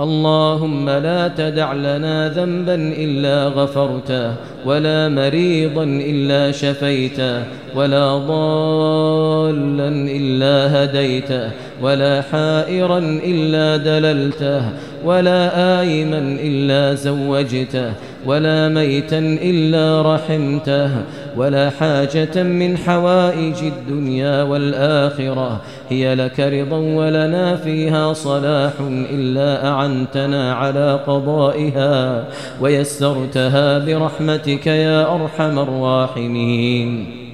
اللهم لا تدع لنا ذنبا إلا غفرته ولا مريضا إلا شفيته ولا ضالا إلا هديته ولا حائرا إلا دللته ولا آيما إلا زوجته ولا ميتا إلا رحمته ولا حاجة من حوائج الدنيا والآخرة. هي لك رضا ولنا فيها صلاح إلا أعنتنا على قضائها ويسرتها برحمتك يا أرحم الراحمين.